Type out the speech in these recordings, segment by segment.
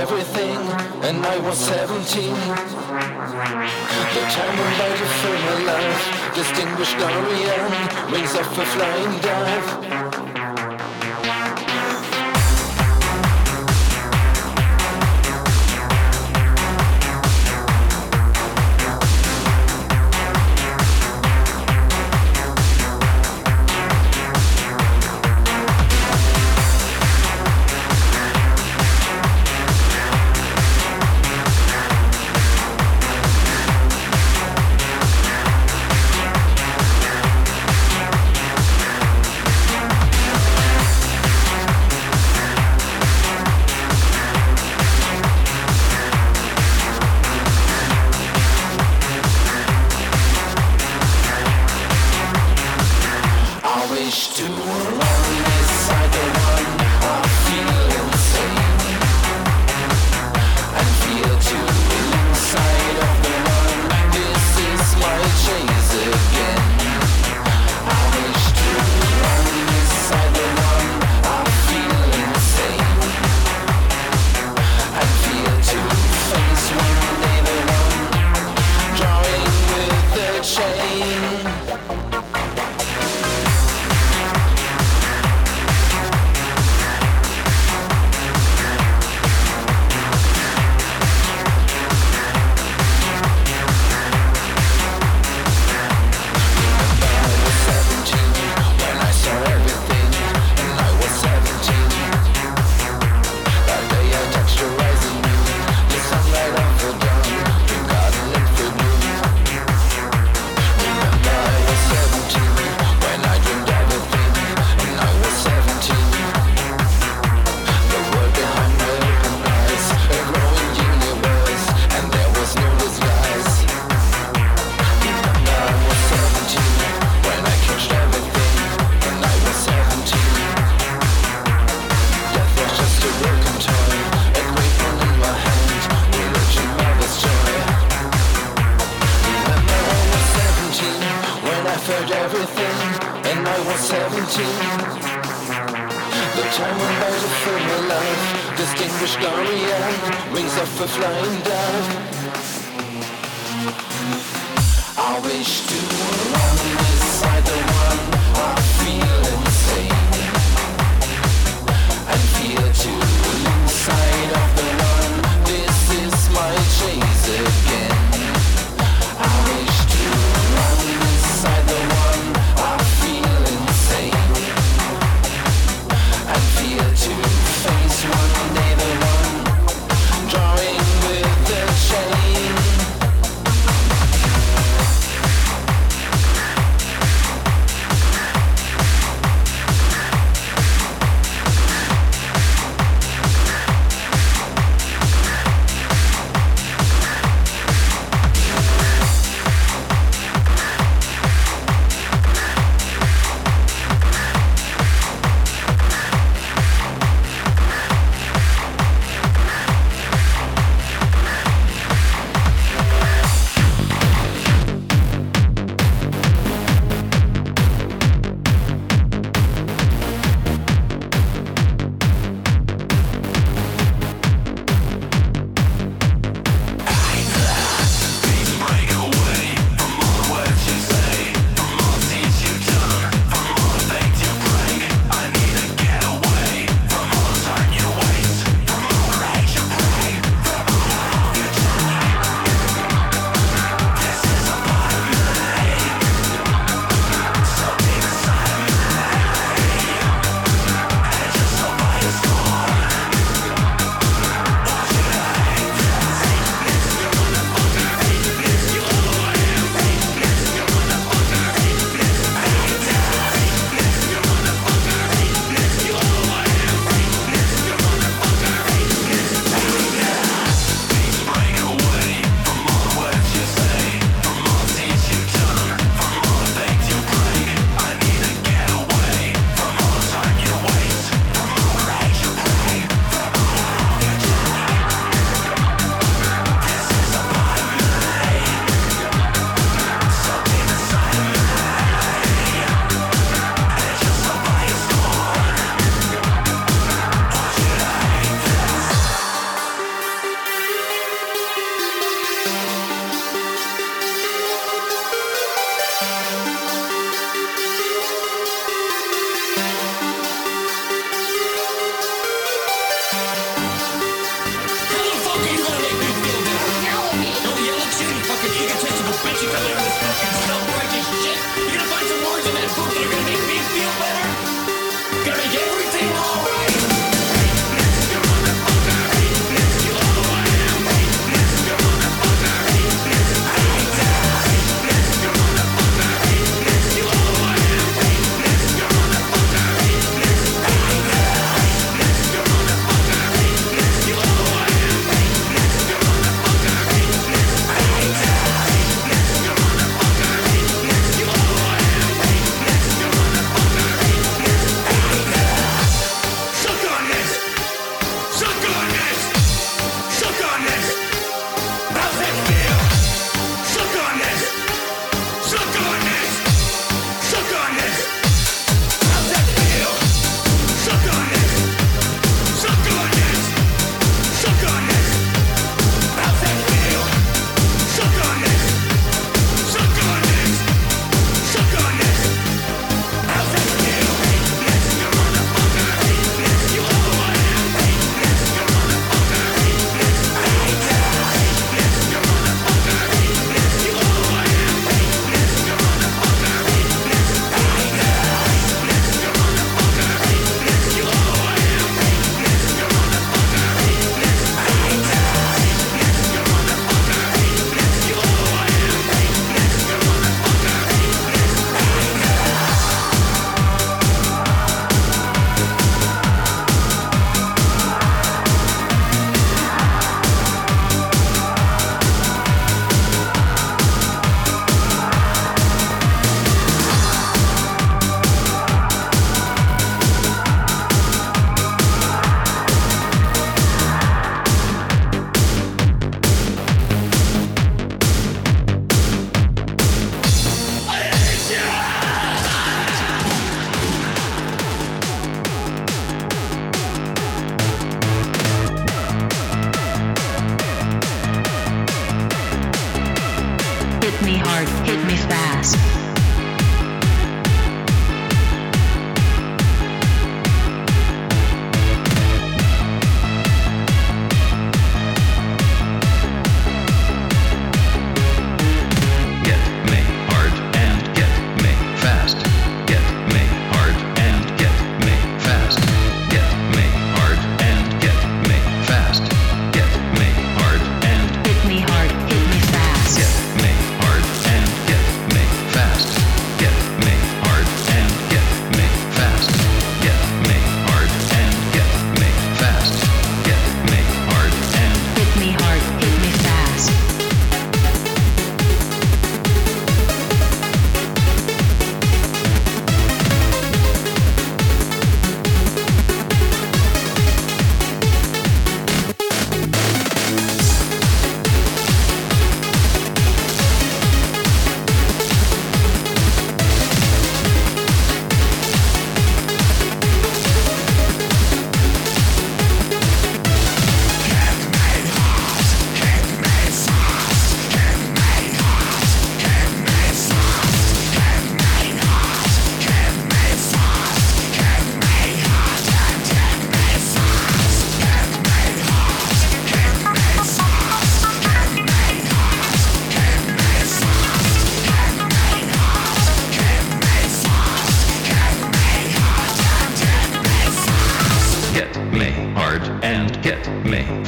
everything, and I was 17. The time when by the film alive, distinguished Dorian, wings off a flying dive.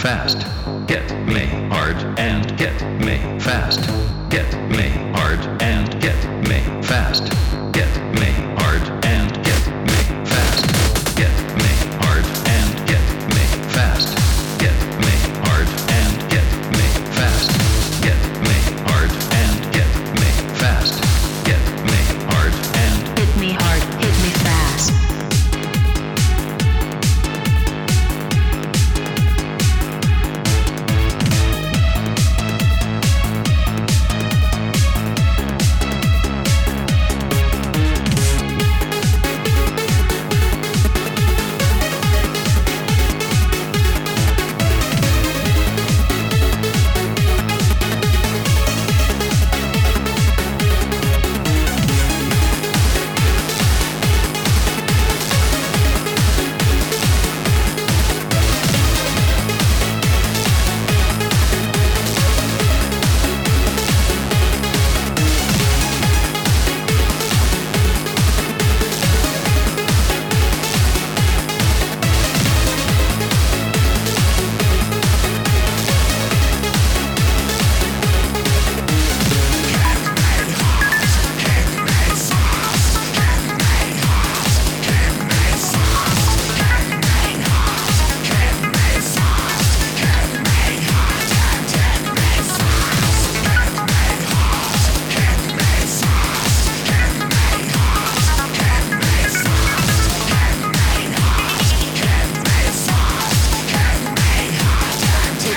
fast. Get me hard and get me fast. Get me hard and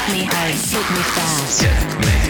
Take me home, take me fast.